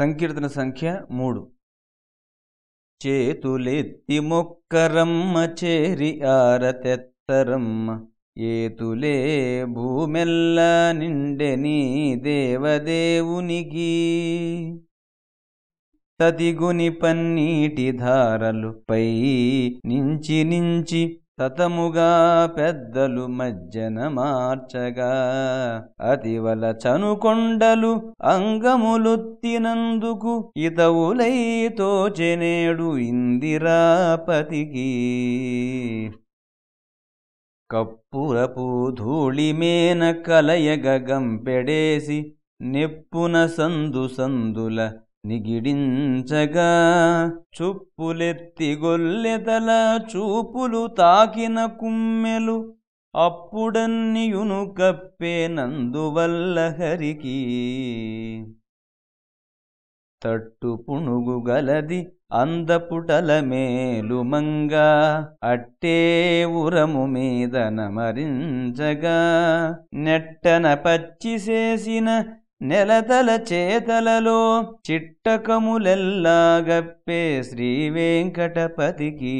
సంకీర్తన సంఖ్య మూడు. చేతులెత్తి మొక్కరమ్మ చేరి ఆరతెత్తరమ్మ. ఏతులే భూమెల్ల నిండెని దేవదేవునికి. తదిగుని పన్నీటి ధారలు పై నించి నించి తతముగా పెద్దలు మజ్జన మార్చగా అతివల చనుకొండలు అంగములుత్తినందుకు ఇతవులై తోచెనేడు ఇందిరాపతికి. కప్పురపు ధూళిమేన కలయగ గంపెడేసి నెప్పున సందు సందుల నిగిడించగా చుప్పులెత్తి గొల్లెతల చూపులు తాకిన కుమ్మెలు అప్పుడన్నియును కప్పేనందువల్ల హరికి. తట్టు పుణుగు గలది అందపుటల మేలుమంగా అట్టే ఉరము మీద నమరించగా నెట్టన పచ్చిసేసిన నెలతల చేతలలో చిట్టకములెల్లా గప్పే శ్రీ వెంకటపతికి.